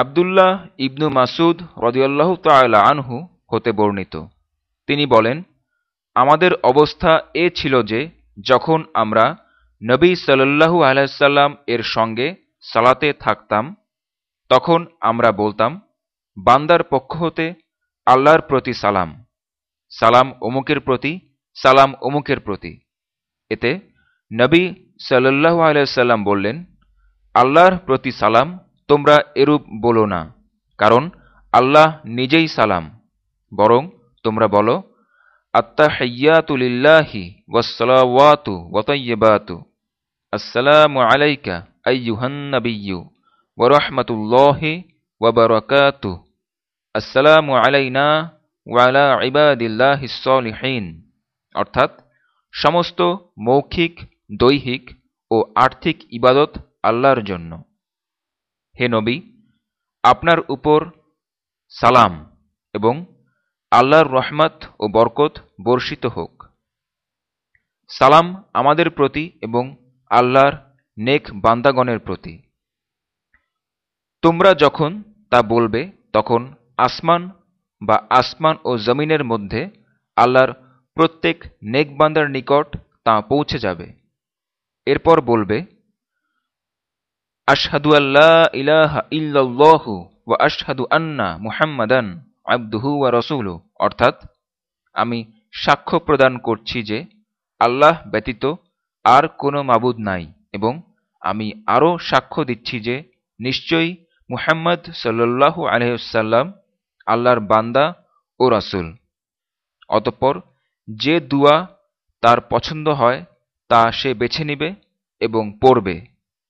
আবদুল্লাহ ইবনু মাসুদ রদিয়াল্লাহ তাল্লা আনহু হতে বর্ণিত। তিনি বলেন, আমাদের অবস্থা এ ছিল যে, যখন আমরা নবী সাল্লাহু আলাইসাল্লাম এর সঙ্গে সালাতে থাকতাম, তখন আমরা বলতাম, বান্দার পক্ষ হতে আল্লাহর প্রতি সালাম। সালাম অমুকের প্রতি, সালাম অমুকের প্রতি। এতে নবী সাল্লাহু আলাইসাল্লাম বললেন, আল্লাহর প্রতি সালাম তোমরা এরূপ বলো না, কারণ আল্লাহ নিজেই সালাম। বরং তোমরা বলো আত্মাহাইয়াতুলিল্লাহি ওয়াসসালাওয়াতু ওয়াতাইয়্যিবাতু। আসসালামু আলাইকা আইয়ুহান নাবিয়্যু ওয়া রাহমাতুল্লাহি ওয়া বারাকাতুহু। আসসালামু আলাইনা ওয়া আলা ইবাদিল্লাহিস সলিহিন অর্থাৎ সমস্ত মৌখিক, দৈহিক ও আর্থিক ইবাদত আল্লাহর জন্য। হে নবী, আপনার উপর সালাম এবং আল্লাহর রহমত ও বরকত বর্ষিত হোক। সালাম আমাদের প্রতি এবং আল্লাহর নেক বান্দাগণের প্রতি। তোমরা যখন তা বলবে, তখন আসমান বা আসমান ও জমিনের মধ্যে আল্লাহর প্রত্যেক নেক বান্দার নিকট তা পৌঁছে যাবে। এরপর বলবে আশহাদু আল্লাহ ইলাহা ইল্লাল্লাহু ওয়া আশহাদু আন্না মুহাম্মাদান আবদুহু ওয়া রসুলু অর্থাৎ, আমি সাক্ষ্য প্রদান করছি যে আল্লাহ ব্যতীত আর কোনো মাবুদ নাই এবং আমি আরও সাক্ষ্য দিচ্ছি যে নিশ্চয়ই মুহাম্মদ সাল্লু আলহ্লাম আল্লাহর বান্দা ও রাসুল। অতঃপর যে দুয়া তার পছন্দ হয় তা সে বেছে নিবে এবং পড়বে।